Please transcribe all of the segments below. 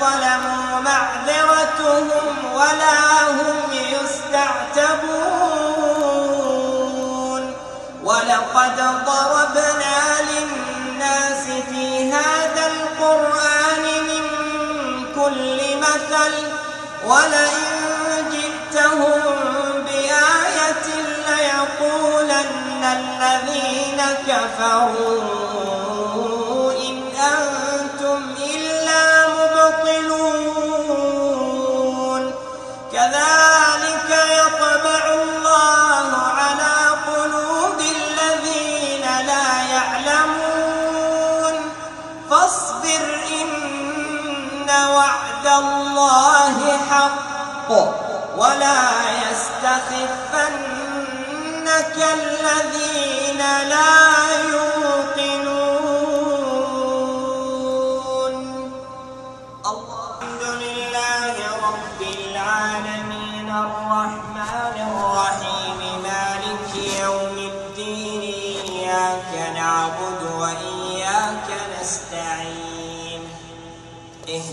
ظلموا معذرتهم ولا هم يستعتبون. ولقد ضربنا للناس في هذا القرآن من كل مثل ولئن جئتهم بآية ليقولن الذين كفروا. وعد الله حق ولا يستخفنك الذين لا يوقنون. الحمد لله رب العالمين الرحمن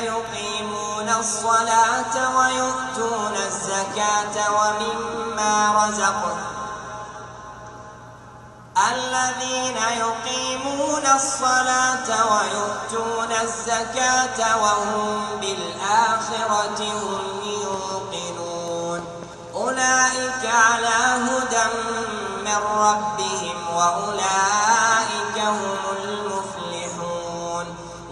يقيمون الصلاة ويؤتون الزكاة ومما رزقهم الذين يقيمون الصلاة ويؤتون الزكاة وهم بالآخرة هم يوقنون. أولئك على هدى من ربهم وأولئك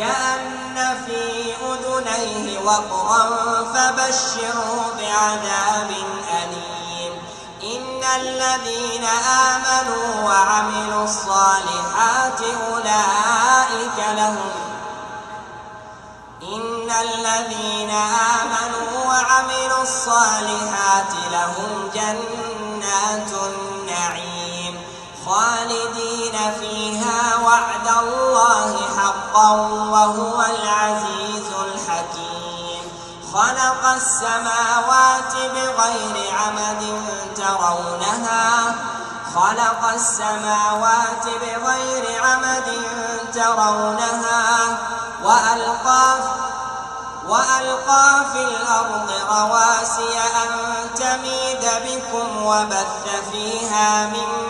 كأن في أذنيه وقرا فبشره بعذاب أليم إن الذين آمنوا وعملوا الصالحات أولئك لهم إن الذين آمنوا وعملوا الصالحات لهم جنات النعيم خالدين فيها وعد الله حقا وهو العزيز الحكيم. خلق السماوات بغير عمد ترونها. خلق السماوات بغير عمد ترونها. وألقى وألقى في الأرض رواسي أن تميد بكم وبث فيها من